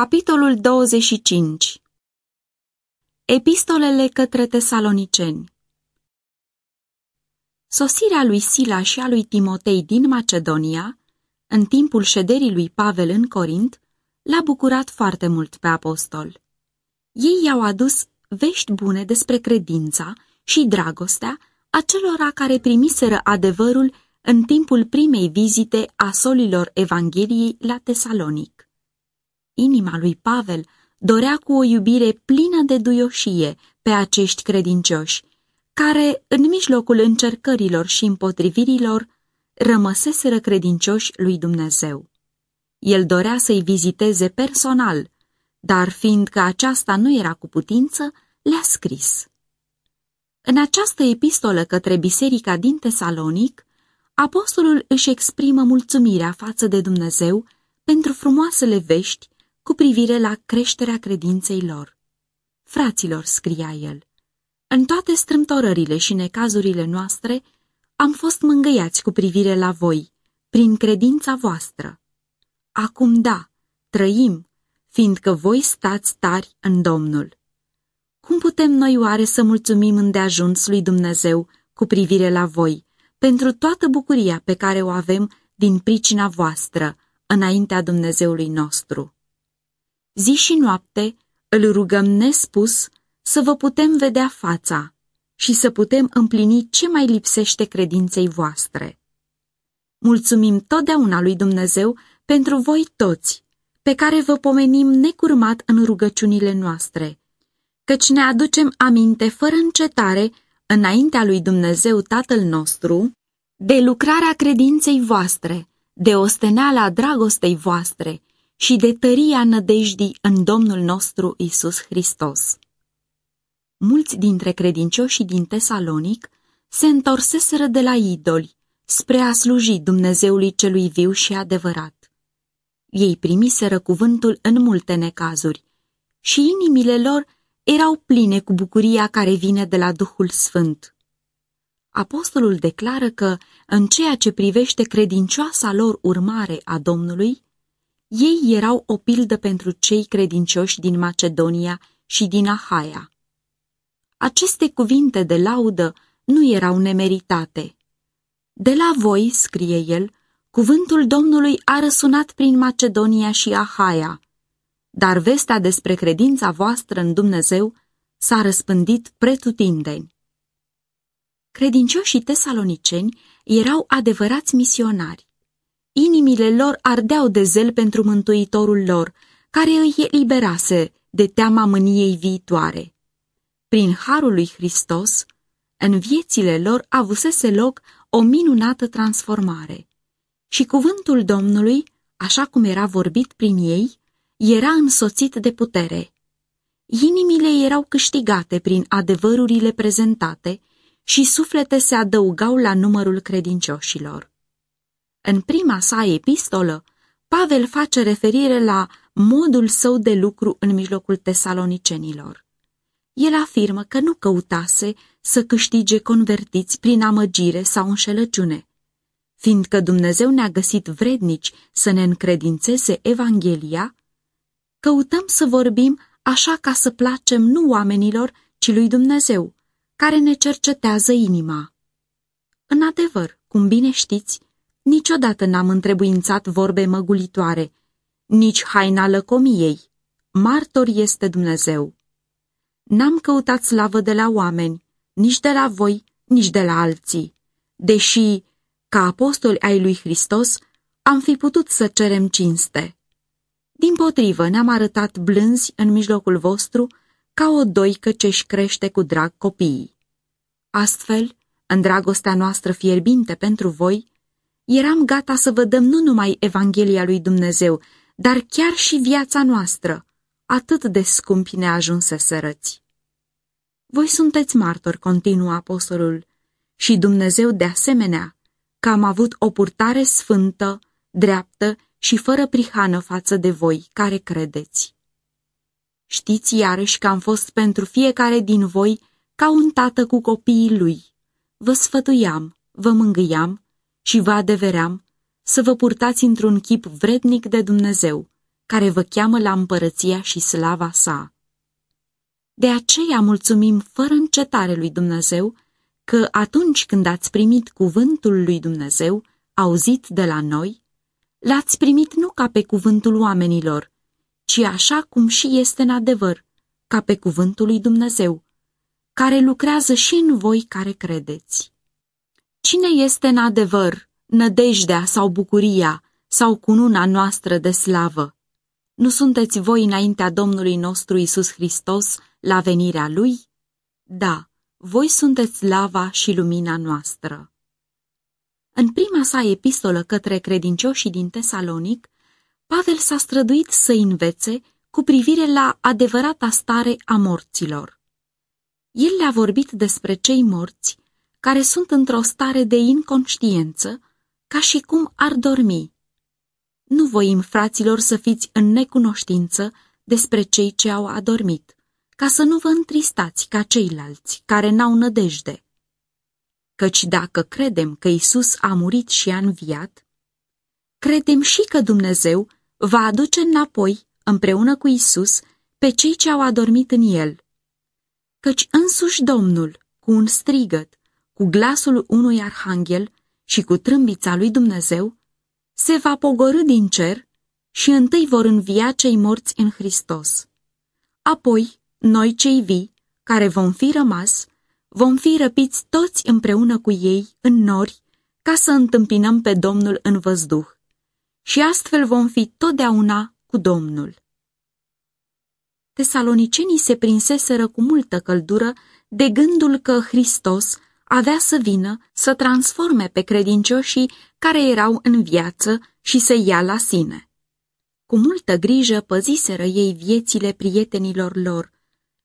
Capitolul 25 Epistolele către tesaloniceni Sosirea lui Sila și a lui Timotei din Macedonia, în timpul șederii lui Pavel în Corint, l-a bucurat foarte mult pe apostol. Ei i-au adus vești bune despre credința și dragostea acelora care primiseră adevărul în timpul primei vizite a solilor Evangheliei la Tesalonic. Inima lui Pavel dorea cu o iubire plină de duioșie pe acești credincioși, care, în mijlocul încercărilor și împotrivirilor, rămăseseră credincioși lui Dumnezeu. El dorea să-i viziteze personal, dar fiindcă aceasta nu era cu putință, le-a scris. În această epistolă către biserica din Tesalonic, apostolul își exprimă mulțumirea față de Dumnezeu pentru frumoasele vești cu privire la creșterea credinței lor. Fraților, scria el, în toate strâmtorările și necazurile noastre am fost mângâiați cu privire la voi, prin credința voastră. Acum da, trăim, fiindcă voi stați tari în Domnul. Cum putem noi oare să mulțumim îndeajuns lui Dumnezeu cu privire la voi, pentru toată bucuria pe care o avem din pricina voastră, înaintea Dumnezeului nostru? Zi și noapte îl rugăm nespus să vă putem vedea fața și să putem împlini ce mai lipsește credinței voastre. Mulțumim totdeauna lui Dumnezeu pentru voi toți, pe care vă pomenim necurmat în rugăciunile noastre, căci ne aducem aminte fără încetare înaintea lui Dumnezeu Tatăl nostru de lucrarea credinței voastre, de osteneala dragostei voastre și de tăria nădejdii în Domnul nostru Isus Hristos. Mulți dintre credincioșii din Tesalonic se întorseseră de la idoli spre a sluji Dumnezeului celui viu și adevărat. Ei primiseră cuvântul în multe necazuri și inimile lor erau pline cu bucuria care vine de la Duhul Sfânt. Apostolul declară că, în ceea ce privește credincioasa lor urmare a Domnului, ei erau o pildă pentru cei credincioși din Macedonia și din Ahaia. Aceste cuvinte de laudă nu erau nemeritate. De la voi, scrie el, cuvântul Domnului a răsunat prin Macedonia și Ahaia, dar vestea despre credința voastră în Dumnezeu s-a răspândit pretutindeni. Credincioșii tesaloniceni erau adevărați misionari. Inimile lor ardeau de zel pentru Mântuitorul lor, care îi eliberase de teama mâniei viitoare. Prin harul lui Hristos, în viețile lor avusese loc o minunată transformare. Și cuvântul Domnului, așa cum era vorbit prin ei, era însoțit de putere. Inimile erau câștigate prin adevărurile prezentate și suflete se adăugau la numărul credincioșilor. În prima sa epistolă, Pavel face referire la modul său de lucru în mijlocul tesalonicenilor. El afirmă că nu căutase să câștige convertiți prin amăgire sau înșelăciune, fiindcă Dumnezeu ne-a găsit vrednici să ne încredințeze Evanghelia, căutăm să vorbim așa ca să placem nu oamenilor, ci lui Dumnezeu, care ne cercetează inima. În adevăr, cum bine știți, niciodată n-am întrebuințat vorbe măgulitoare, nici haina lăcomiei. Martor este Dumnezeu. N-am căutat slavă de la oameni, nici de la voi, nici de la alții, deși, ca apostoli ai lui Hristos, am fi putut să cerem cinste. Din potrivă, ne-am arătat blânzi în mijlocul vostru ca o doică ce-și crește cu drag copiii. Astfel, în dragostea noastră fierbinte pentru voi, eram gata să vă dăm nu numai Evanghelia lui Dumnezeu, dar chiar și viața noastră, atât de scumpi ne sărăți. Voi sunteți martori, continuă apostolul, și Dumnezeu de asemenea, că am avut o purtare sfântă, dreaptă și fără prihană față de voi care credeți. Știți iarăși că am fost pentru fiecare din voi ca un tată cu copiii lui. Vă sfătuiam, vă mângâiam și vă adeveream să vă purtați într-un chip vrednic de Dumnezeu, care vă cheamă la împărăția și slava sa. De aceea mulțumim fără încetare lui Dumnezeu că atunci când ați primit cuvântul lui Dumnezeu, auzit de la noi, l-ați primit nu ca pe cuvântul oamenilor, ci așa cum și este în adevăr, ca pe cuvântul lui Dumnezeu, care lucrează și în voi care credeți. Cine este în adevăr nădejdea sau bucuria sau cununa noastră de slavă? Nu sunteți voi înaintea Domnului nostru Isus Hristos la venirea Lui? Da, voi sunteți lava și lumina noastră. În prima sa epistolă către credincioșii din Tesalonic, Pavel s-a străduit să învețe cu privire la adevărata stare a morților. El le-a vorbit despre cei morți care sunt într-o stare de inconștiență, ca și cum ar dormi. Nu voim, fraților, să fiți în necunoștință despre cei ce au adormit, ca să nu vă întristați ca ceilalți care n-au nădejde. Căci dacă credem că Isus a murit și a înviat, credem și că Dumnezeu va aduce înapoi, împreună cu Isus, pe cei ce au adormit în El. Căci însuși Domnul, cu un strigăt, cu glasul unui arhanghel și cu trâmbița lui Dumnezeu, se va pogorâ din cer și întâi vor învia cei morți în Hristos. Apoi, noi cei vii, care vom fi rămas, vom fi răpiți toți împreună cu ei în nori ca să întâmpinăm pe Domnul în văzduh și astfel vom fi totdeauna cu Domnul. Tesalonicenii se prinseseră cu multă căldură de gândul că Hristos avea să vină să transforme pe credincioșii care erau în viață și să ia la sine. Cu multă grijă păziseră ei viețile prietenilor lor,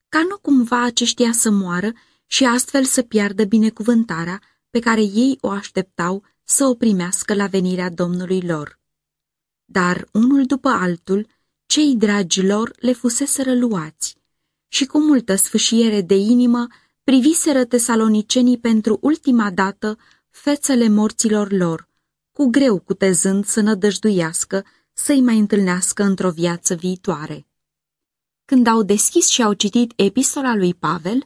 ca nu cumva aceștia să moară și astfel să piardă binecuvântarea pe care ei o așteptau să o primească la venirea Domnului lor. Dar unul după altul, cei dragi lor le fuseseră luați și cu multă sfâșiere de inimă priviseră tesalonicenii pentru ultima dată fețele morților lor, cu greu cutezând să nădăjduiască să-i mai întâlnească într-o viață viitoare. Când au deschis și au citit epistola lui Pavel,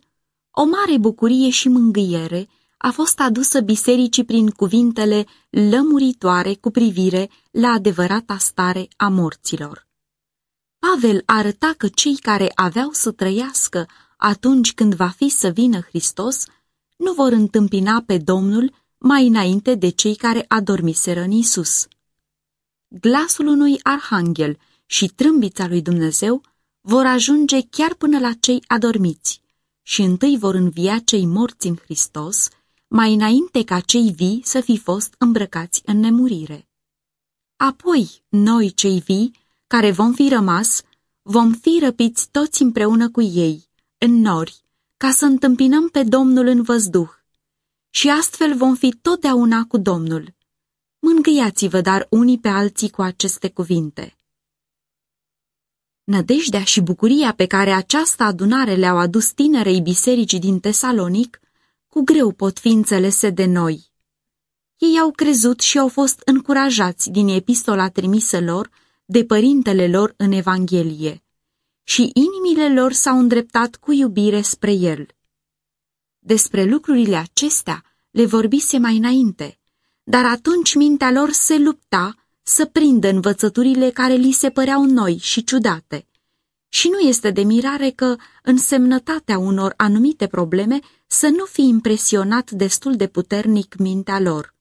o mare bucurie și mângâiere a fost adusă bisericii prin cuvintele lămuritoare cu privire la adevărata stare a morților. Pavel arăta că cei care aveau să trăiască atunci când va fi să vină Hristos, nu vor întâmpina pe Domnul mai înainte de cei care adormiseră în Isus. Glasul unui arhanghel și trâmbița lui Dumnezeu vor ajunge chiar până la cei adormiți și întâi vor învia cei morți în Hristos, mai înainte ca cei vii să fi fost îmbrăcați în nemurire. Apoi, noi cei vii, care vom fi rămas, vom fi răpiți toți împreună cu ei, în nori, ca să întâmpinăm pe Domnul în văzduh. Și astfel vom fi totdeauna cu Domnul. Mângâiați-vă dar unii pe alții cu aceste cuvinte. Nădejdea și bucuria pe care această adunare le-au adus tinerei bisericii din Tesalonic, cu greu pot fi înțelese de noi. Ei au crezut și au fost încurajați din epistola trimisă lor de părintele lor în Evanghelie și inimile lor s-au îndreptat cu iubire spre el. Despre lucrurile acestea le vorbise mai înainte, dar atunci mintea lor se lupta să prindă învățăturile care li se păreau noi și ciudate. Și nu este de mirare că însemnătatea unor anumite probleme să nu fi impresionat destul de puternic mintea lor.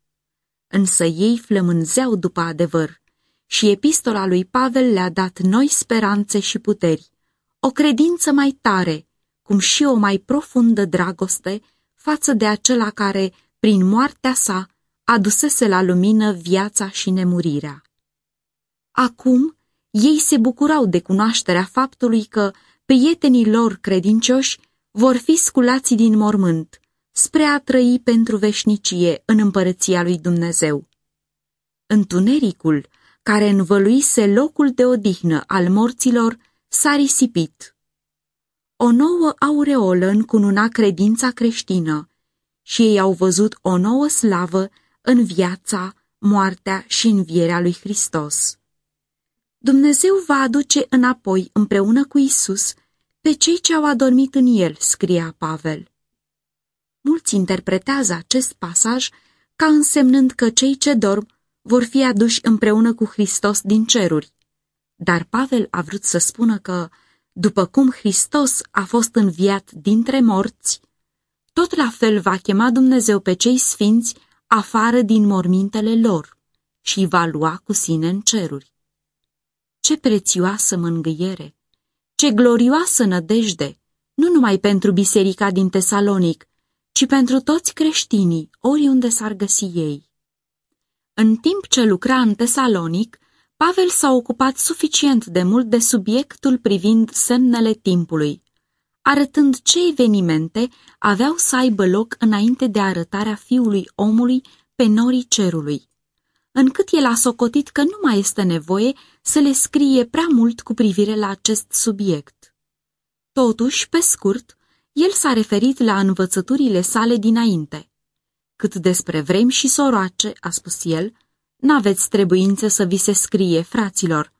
Însă ei flămânzeau după adevăr și epistola lui Pavel le-a dat noi speranțe și puteri o credință mai tare, cum și o mai profundă dragoste față de acela care, prin moartea sa, adusese la lumină viața și nemurirea. Acum, ei se bucurau de cunoașterea faptului că prietenii lor credincioși vor fi sculați din mormânt, spre a trăi pentru veșnicie în împărăția lui Dumnezeu. Întunericul, care învăluise locul de odihnă al morților, s-a risipit. O nouă aureolă încununa credința creștină și ei au văzut o nouă slavă în viața, moartea și învierea lui Hristos. Dumnezeu va aduce înapoi împreună cu Isus pe cei ce au adormit în el, scria Pavel. Mulți interpretează acest pasaj ca însemnând că cei ce dorm vor fi aduși împreună cu Hristos din ceruri. Dar Pavel a vrut să spună că, după cum Hristos a fost înviat dintre morți, tot la fel va chema Dumnezeu pe cei sfinți afară din mormintele lor și va lua cu sine în ceruri. Ce prețioasă mângâiere! Ce glorioasă nădejde! Nu numai pentru biserica din Tesalonic, ci pentru toți creștinii, oriunde s-ar găsi ei. În timp ce lucra în Tesalonic, Pavel s-a ocupat suficient de mult de subiectul privind semnele timpului, arătând ce evenimente aveau să aibă loc înainte de arătarea fiului omului pe norii cerului, încât el a socotit că nu mai este nevoie să le scrie prea mult cu privire la acest subiect. Totuși, pe scurt, el s-a referit la învățăturile sale dinainte. Cât despre vremi și soroace, a spus el, n-aveți trebuință să vi se scrie, fraților,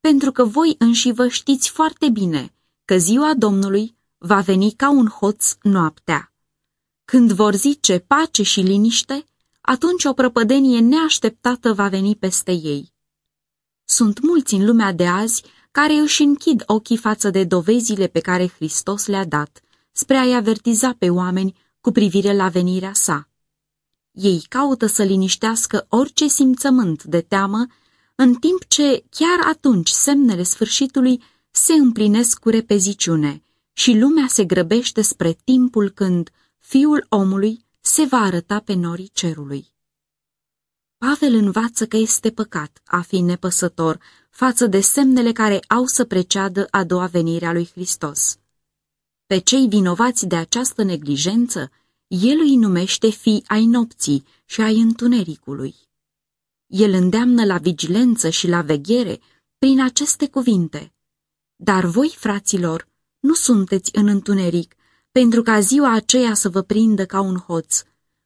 pentru că voi înși vă știți foarte bine că ziua Domnului va veni ca un hoț noaptea. Când vor zice pace și liniște, atunci o prăpădenie neașteptată va veni peste ei. Sunt mulți în lumea de azi care își închid ochii față de dovezile pe care Hristos le-a dat, spre a-i avertiza pe oameni cu privire la venirea sa. Ei caută să liniștească orice simțământ de teamă, în timp ce chiar atunci semnele sfârșitului se împlinesc cu repeziciune și lumea se grăbește spre timpul când fiul omului se va arăta pe norii cerului. Pavel învață că este păcat a fi nepăsător față de semnele care au să preceadă a doua venire a lui Hristos. Pe cei vinovați de această neglijență, el îi numește fii ai nopții și ai întunericului. El îndeamnă la vigilență și la veghere prin aceste cuvinte. Dar voi, fraților, nu sunteți în întuneric, pentru ca ziua aceea să vă prindă ca un hoț.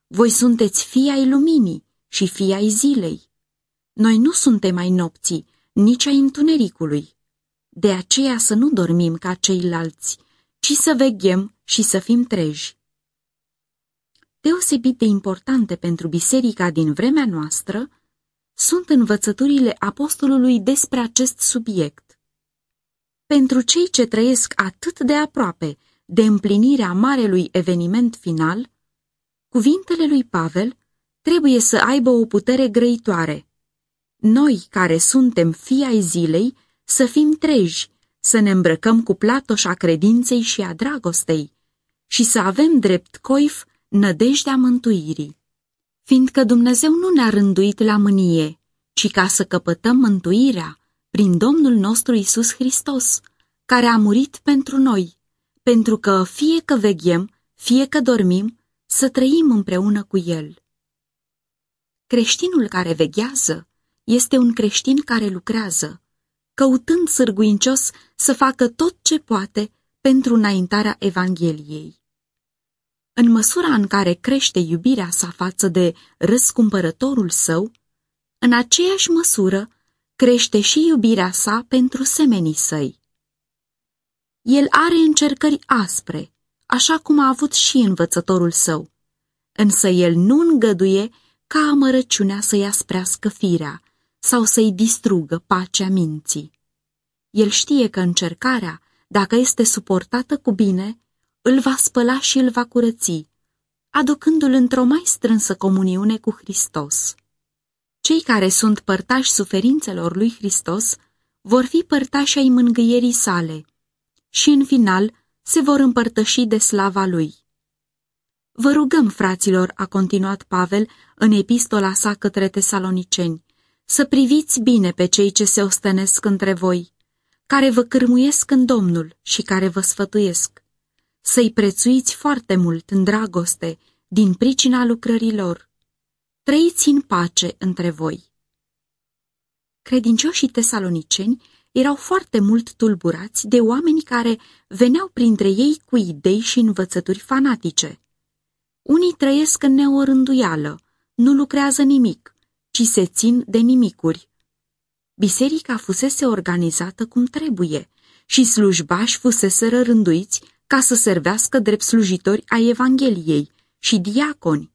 Voi sunteți fii ai luminii și fii ai zilei. Noi nu suntem ai nopții, nici ai întunericului. De aceea să nu dormim ca ceilalți, ci să veghem și să fim treji. Deosebit de importante pentru biserica din vremea noastră sunt învățăturile apostolului despre acest subiect. Pentru cei ce trăiesc atât de aproape de împlinirea marelui eveniment final, cuvintele lui Pavel trebuie să aibă o putere grăitoare. Noi, care suntem fii ai zilei, să fim treji, să ne îmbrăcăm cu platoșa credinței și a dragostei și să avem drept coif nădejdea mântuirii. Fiindcă Dumnezeu nu ne-a rânduit la mânie, ci ca să căpătăm mântuirea prin Domnul nostru Isus Hristos, care a murit pentru noi, pentru că fie că veghem, fie că dormim, să trăim împreună cu El. Creștinul care veghează este un creștin care lucrează, căutând sârguincios să facă tot ce poate pentru înaintarea Evangheliei. În măsura în care crește iubirea sa față de răscumpărătorul său, în aceeași măsură crește și iubirea sa pentru semenii săi. El are încercări aspre, așa cum a avut și învățătorul său, însă el nu îngăduie ca amărăciunea să-i asprească firea sau să-i distrugă pacea minții. El știe că încercarea, dacă este suportată cu bine, îl va spăla și îl va curăți, aducându-l într-o mai strânsă comuniune cu Hristos. Cei care sunt părtași suferințelor lui Hristos vor fi părtași ai mângâierii sale și, în final, se vor împărtăși de slava lui. Vă rugăm, fraților, a continuat Pavel în epistola sa către tesaloniceni, să priviți bine pe cei ce se ostenesc între voi, care vă cârmuiesc în Domnul și care vă sfătuiesc să-i prețuiți foarte mult în dragoste din pricina lucrărilor. Trăiți în pace între voi. Credincioșii tesaloniceni erau foarte mult tulburați de oameni care veneau printre ei cu idei și învățături fanatice. Unii trăiesc în neorânduială, nu lucrează nimic, ci se țin de nimicuri. biserica fusese organizată cum trebuie și slujbași fuseseră rânduiți ca să servească drept slujitori ai Evangheliei și diaconi.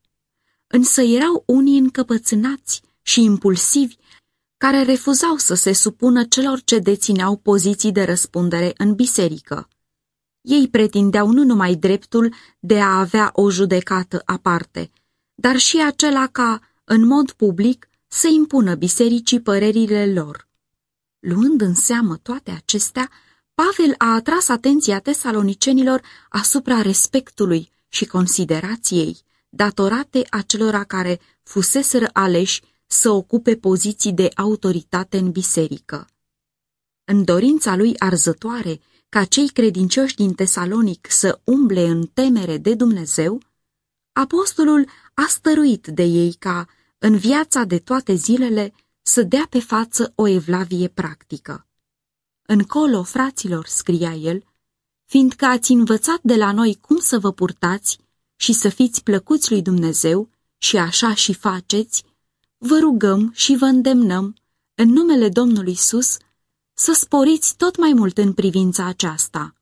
Însă erau unii încăpățânați și impulsivi care refuzau să se supună celor ce dețineau poziții de răspundere în biserică. Ei pretindeau nu numai dreptul de a avea o judecată aparte, dar și acela ca, în mod public, să impună bisericii părerile lor. Luând în seamă toate acestea, Pavel a atras atenția tesalonicenilor asupra respectului și considerației datorate acelora care fuseseră aleși să ocupe poziții de autoritate în biserică. În dorința lui arzătoare ca cei credincioși din Tesalonic să umble în temere de Dumnezeu, apostolul a stăruit de ei ca, în viața de toate zilele, să dea pe față o evlavie practică. Încolo, fraților, scria el, fiindcă ați învățat de la noi cum să vă purtați și să fiți plăcuți lui Dumnezeu și așa și faceți, vă rugăm și vă îndemnăm, în numele Domnului Isus, să sporiți tot mai mult în privința aceasta.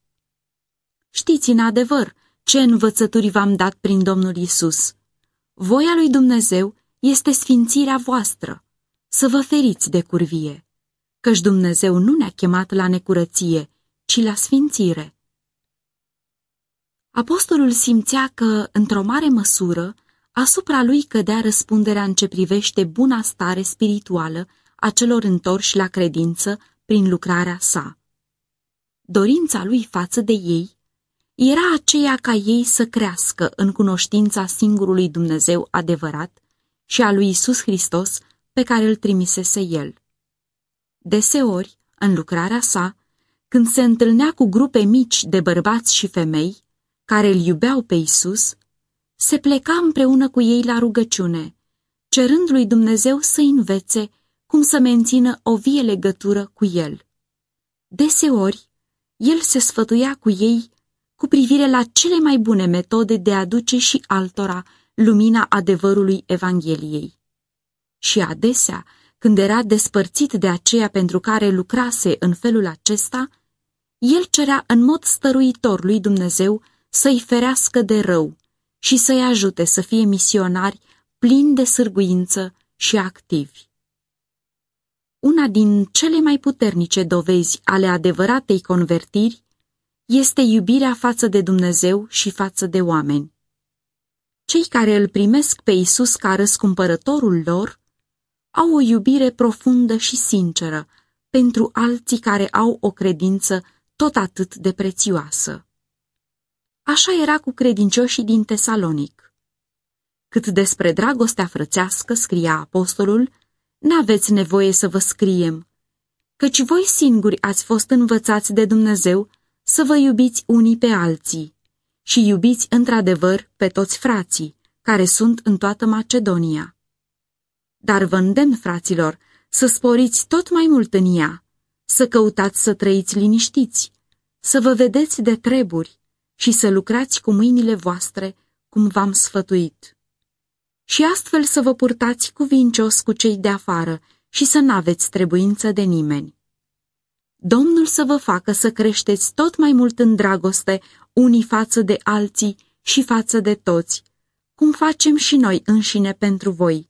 Știți în adevăr ce învățături v-am dat prin Domnul Isus. Voia lui Dumnezeu este sfințirea voastră, să vă feriți de curvie, căci Dumnezeu nu ne-a chemat la necurăție, ci la sfințire. Apostolul simțea că, într-o mare măsură, asupra lui cădea răspunderea în ce privește buna stare spirituală a celor întorși la credință prin lucrarea sa. Dorința lui față de ei era aceea ca ei să crească în cunoștința singurului Dumnezeu adevărat și a lui Isus Hristos pe care îl trimisese el. Deseori, în lucrarea sa, când se întâlnea cu grupe mici de bărbați și femei care îl iubeau pe Isus, se pleca împreună cu ei la rugăciune, cerând lui Dumnezeu să învețe cum să mențină o vie legătură cu el. Deseori, el se sfătuia cu ei cu privire la cele mai bune metode de a duce și altora lumina adevărului Evangheliei. Și adesea, când era despărțit de aceea pentru care lucrase în felul acesta, el cerea în mod stăruitor lui Dumnezeu să-i ferească de rău și să-i ajute să fie misionari plini de sârguință și activi. Una din cele mai puternice dovezi ale adevăratei convertiri este iubirea față de Dumnezeu și față de oameni. Cei care îl primesc pe Isus ca răscumpărătorul lor au o iubire profundă și sinceră pentru alții care au o credință tot atât de prețioasă. Așa era cu credincioșii din Tesalonic. Cât despre dragostea frățească, scria apostolul, n-aveți nevoie să vă scriem, căci voi singuri ați fost învățați de Dumnezeu să vă iubiți unii pe alții și iubiți într-adevăr pe toți frații care sunt în toată Macedonia. Dar vă îndemn, fraților, să sporiți tot mai mult în ea, să căutați să trăiți liniștiți, să vă vedeți de treburi și să lucrați cu mâinile voastre cum v-am sfătuit și astfel să vă purtați cuvincios cu cei de afară și să n-aveți trebuință de nimeni. Domnul să vă facă să creșteți tot mai mult în dragoste unii față de alții și față de toți, cum facem și noi înșine pentru voi,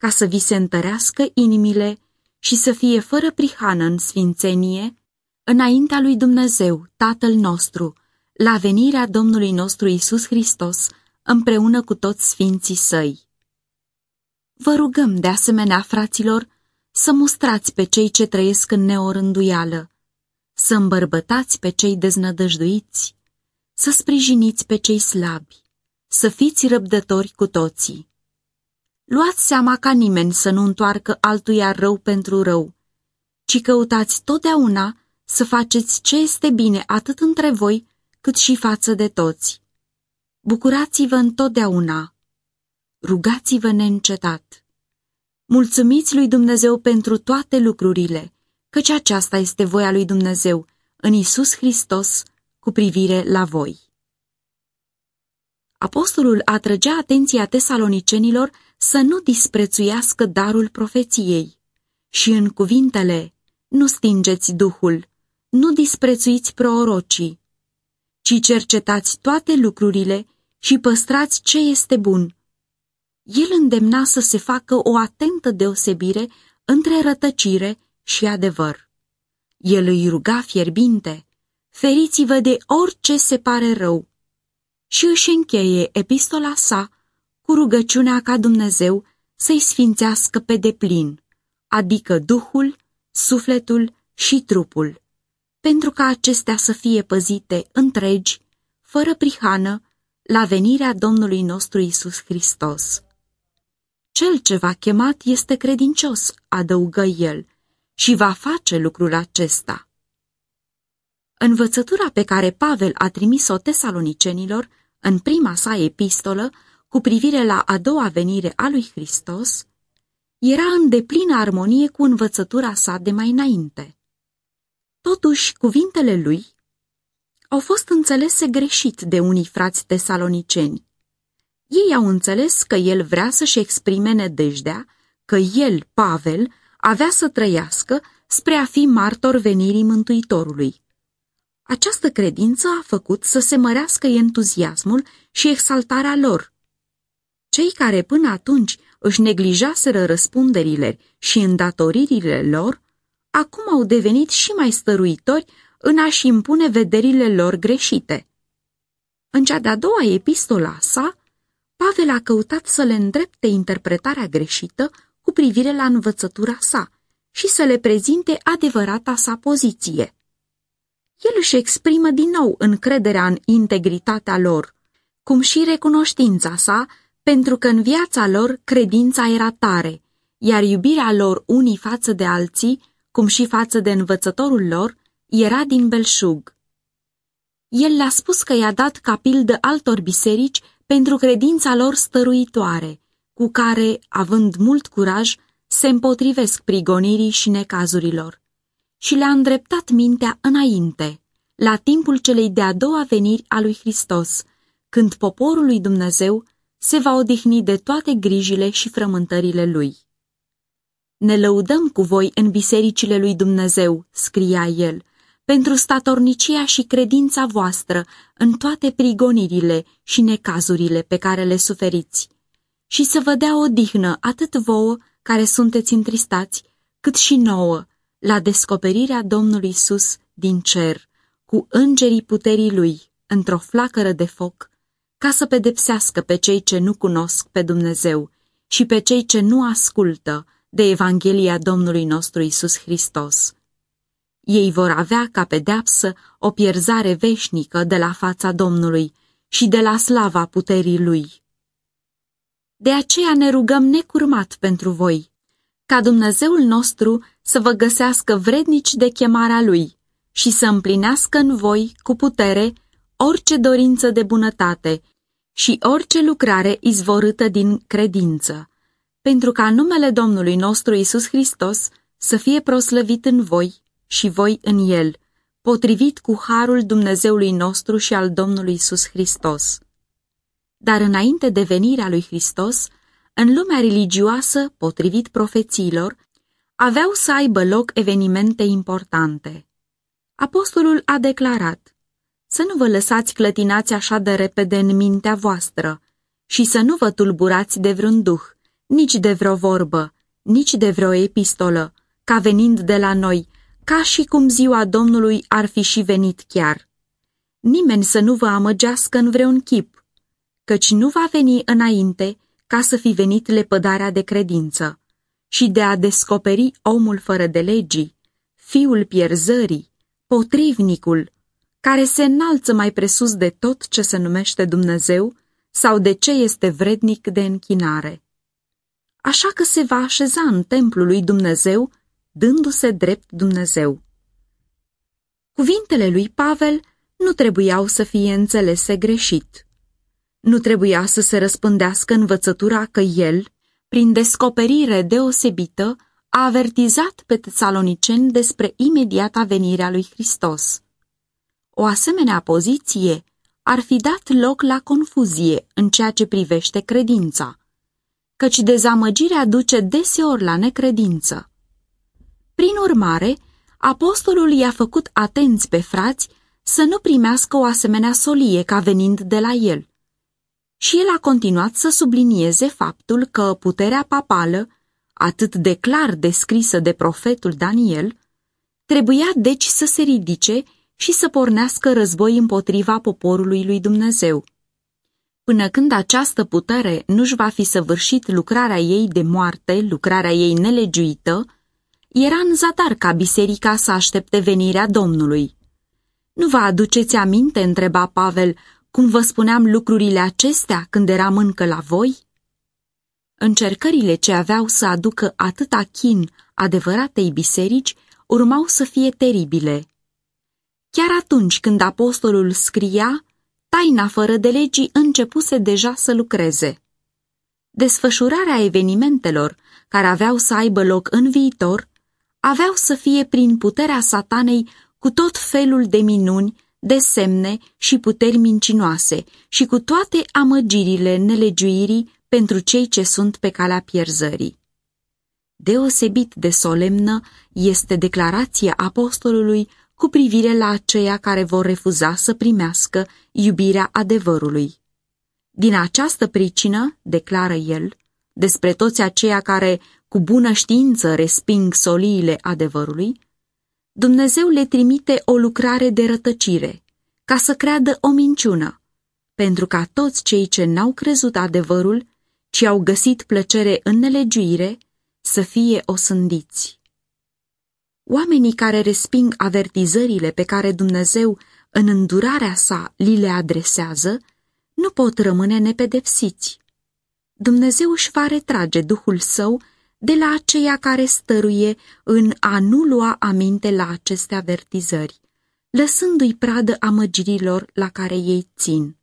ca să vi se întărească inimile și să fie fără prihană în sfințenie, înaintea lui Dumnezeu, Tatăl nostru, la venirea Domnului nostru Isus Hristos, împreună cu toți sfinții săi. Vă rugăm de asemenea, fraților, să mustrați pe cei ce trăiesc în neorânduială, să îmbărbătați pe cei deznădăjduiți, să sprijiniți pe cei slabi, să fiți răbdători cu toții. Luați seama ca nimeni să nu întoarcă altuia rău pentru rău, ci căutați totdeauna să faceți ce este bine atât între voi cât și față de toți. Bucurați-vă întotdeauna, rugați-vă neîncetat. Mulțumiți lui Dumnezeu pentru toate lucrurile, căci aceasta este voia lui Dumnezeu în Isus Hristos cu privire la voi. Apostolul atrăgea atenția tesalonicenilor să nu disprețuiască darul profeției și în cuvintele nu stingeți Duhul, nu disprețuiți prorocii, ci cercetați toate lucrurile și păstrați ce este bun. El îndemna să se facă o atentă deosebire între rătăcire și adevăr. El îi ruga fierbinte, feriți-vă de orice se pare rău. Și își încheie epistola sa cu rugăciunea ca Dumnezeu să-i sfințească pe deplin, adică Duhul, sufletul și trupul, pentru ca acestea să fie păzite întregi, fără prihană, la venirea Domnului nostru Isus Hristos. Cel ce v-a chemat este credincios, adăugă el, și va face lucrul acesta. Învățătura pe care Pavel a trimis-o tesalonicenilor în prima sa epistolă cu privire la a doua venire a lui Hristos era în deplină armonie cu învățătura sa de mai înainte. Totuși, cuvintele lui au fost înțelese greșit de unii frați tesaloniceni. Ei au înțeles că el vrea să-și exprime nedejdea că el, Pavel, avea să trăiască spre a fi martor venirii Mântuitorului. Această credință a făcut să se mărească entuziasmul și exaltarea lor. Cei care până atunci își neglijaseră răspunderile și îndatoririle lor, acum au devenit și mai stăruitori în a-și impune vederile lor greșite. În cea de-a doua epistola sa, Pavel a căutat să le îndrepte interpretarea greșită cu privire la învățătura sa și să le prezinte adevărata sa poziție. El își exprimă din nou încrederea în integritatea lor, cum și recunoștința sa, pentru că în viața lor credința era tare, iar iubirea lor unii față de alții, cum și față de învățătorul lor, era din belșug. El le-a spus că i-a dat ca pildă altor biserici pentru credința lor stăruitoare, cu care, având mult curaj, se împotrivesc prigonirii și necazurilor. Și le-a îndreptat mintea înainte, la timpul celei de-a doua veniri a lui Hristos, când poporul lui Dumnezeu se va odihni de toate grijile și frământările lui. Ne lăudăm cu voi în bisericile lui Dumnezeu, scria el, pentru statornicia și credința voastră în toate prigonirile și necazurile pe care le suferiți, și să vă dea o dihnă atât vouă care sunteți întristați, cât și nouă, la descoperirea Domnului Isus din cer, cu îngerii puterii Lui, într-o flacără de foc, ca să pedepsească pe cei ce nu cunosc pe Dumnezeu și pe cei ce nu ascultă de Evanghelia Domnului nostru Isus Hristos ei vor avea ca pedeapsă o pierzare veșnică de la fața Domnului și de la slava puterii Lui. De aceea ne rugăm necurmat pentru voi, ca Dumnezeul nostru să vă găsească vrednici de chemarea Lui și să împlinească în voi cu putere orice dorință de bunătate și orice lucrare izvorâtă din credință, pentru ca numele Domnului nostru Isus Hristos să fie proslăvit în voi și voi în el, potrivit cu harul Dumnezeului nostru și al Domnului Isus Hristos. Dar înainte de venirea lui Hristos, în lumea religioasă, potrivit profețiilor, aveau să aibă loc evenimente importante. Apostolul a declarat, să nu vă lăsați clătinați așa de repede în mintea voastră și să nu vă tulburați de vreun duh, nici de vreo vorbă, nici de vreo epistolă, ca venind de la noi, ca și cum ziua Domnului ar fi și venit chiar. Nimeni să nu vă amăgească în vreun chip, căci nu va veni înainte ca să fi venit lepădarea de credință și de a descoperi omul fără de legii, fiul pierzării, potrivnicul, care se înalță mai presus de tot ce se numește Dumnezeu sau de ce este vrednic de închinare. Așa că se va așeza în templul lui Dumnezeu dându-se drept Dumnezeu. Cuvintele lui Pavel nu trebuiau să fie înțelese greșit. Nu trebuia să se răspândească învățătura că el, prin descoperire deosebită, a avertizat pe tesaloniceni despre imediata venirea lui Hristos. O asemenea poziție ar fi dat loc la confuzie în ceea ce privește credința, căci dezamăgirea duce deseori la necredință. Prin urmare, apostolul i-a făcut atenți pe frați să nu primească o asemenea solie ca venind de la el. Și el a continuat să sublinieze faptul că puterea papală, atât de clar descrisă de profetul Daniel, trebuia deci să se ridice și să pornească război împotriva poporului lui Dumnezeu. Până când această putere nu-și va fi săvârșit lucrarea ei de moarte, lucrarea ei nelegiuită, era în zadar ca biserica să aștepte venirea Domnului. Nu vă aduceți aminte, întreba Pavel, cum vă spuneam lucrurile acestea când eram încă la voi? Încercările ce aveau să aducă atâta chin adevăratei biserici urmau să fie teribile. Chiar atunci când apostolul scria, taina fără de legii începuse deja să lucreze. Desfășurarea evenimentelor care aveau să aibă loc în viitor aveau să fie prin puterea satanei cu tot felul de minuni, de semne și puteri mincinoase și cu toate amăgirile nelegiuirii pentru cei ce sunt pe calea pierzării. Deosebit de solemnă este declarația apostolului cu privire la aceia care vor refuza să primească iubirea adevărului. Din această pricină, declară el, despre toți aceia care cu bună știință resping soliile adevărului, Dumnezeu le trimite o lucrare de rătăcire, ca să creadă o minciună, pentru ca toți cei ce n-au crezut adevărul, ci au găsit plăcere în nelegiuire, să fie osândiți. Oamenii care resping avertizările pe care Dumnezeu, în îndurarea sa, li le adresează, nu pot rămâne nepedepsiți. Dumnezeu își va retrage Duhul Său de la aceia care stăruie în a nu lua aminte la aceste avertizări, lăsându-i pradă amăgirilor la care ei țin.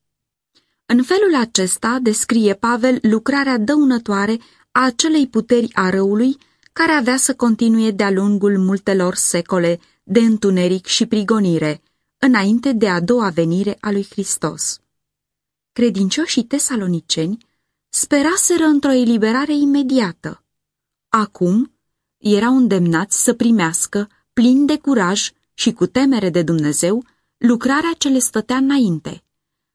În felul acesta descrie Pavel lucrarea dăunătoare a acelei puteri a răului care avea să continue de-a lungul multelor secole de întuneric și prigonire, înainte de a doua venire a lui Hristos. Credincioșii tesaloniceni speraseră într-o eliberare imediată. Acum erau îndemnați să primească, plin de curaj și cu temere de Dumnezeu, lucrarea ce le stătea înainte.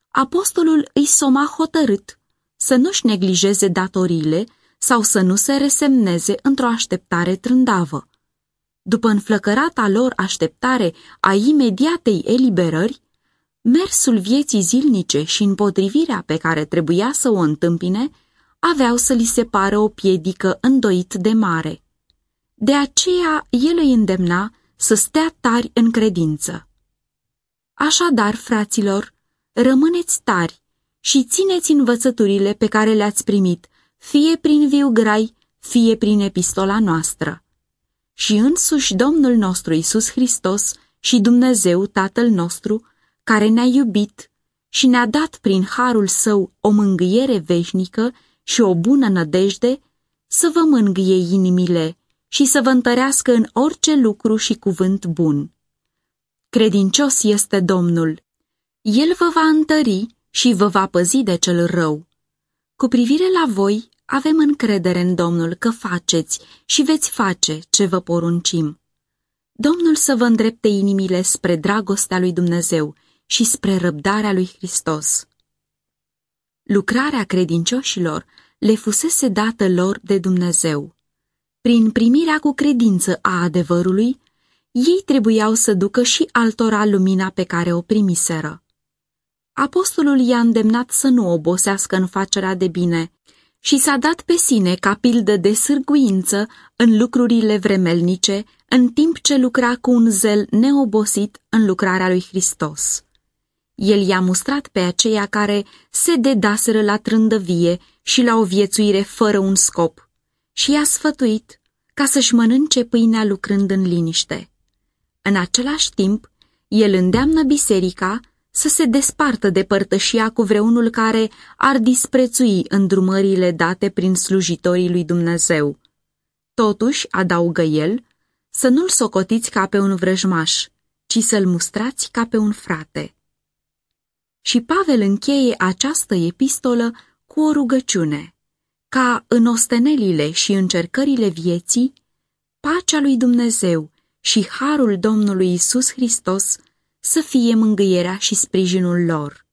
Apostolul îi soma hotărât să nu-și neglijeze datoriile sau să nu se resemneze într-o așteptare trândavă. După înflăcărata lor așteptare a imediatei eliberări, mersul vieții zilnice și împotrivirea pe care trebuia să o întâmpine aveau să li se pară o piedică îndoit de mare. De aceea el îi îndemna să stea tari în credință. Așadar, fraților, rămâneți tari și țineți învățăturile pe care le-ați primit, fie prin viu grai, fie prin epistola noastră. Și însuși Domnul nostru Isus Hristos și Dumnezeu Tatăl nostru, care ne-a iubit și ne-a dat prin harul său o mângâiere veșnică și o bună nădejde, să vă mângâie inimile și să vă întărească în orice lucru și cuvânt bun. Credincios este Domnul. El vă va întări și vă va păzi de cel rău. Cu privire la voi, avem încredere în Domnul că faceți și veți face ce vă poruncim. Domnul să vă îndrepte inimile spre dragostea lui Dumnezeu și spre răbdarea lui Hristos. Lucrarea credincioșilor le fusese dată lor de Dumnezeu. Prin primirea cu credință a adevărului, ei trebuiau să ducă și altora lumina pe care o primiseră. Apostolul i-a îndemnat să nu obosească în facerea de bine și s-a dat pe sine ca pildă de sârguință în lucrurile vremelnice, în timp ce lucra cu un zel neobosit în lucrarea lui Hristos. El i-a mustrat pe aceia care se dedaseră la trândăvie și la o viețuire fără un scop și i-a sfătuit ca să-și mănânce pâinea lucrând în liniște. În același timp, el îndeamnă biserica să se despartă de părtășia cu vreunul care ar disprețui îndrumările date prin slujitorii lui Dumnezeu. Totuși, adaugă el, să nu-l socotiți ca pe un vrăjmaș, ci să-l mustrați ca pe un frate. Și Pavel încheie această epistolă cu o rugăciune, ca în ostenelile și încercările vieții, Pacea lui Dumnezeu și harul Domnului Isus Hristos să fie mângâierea și sprijinul lor.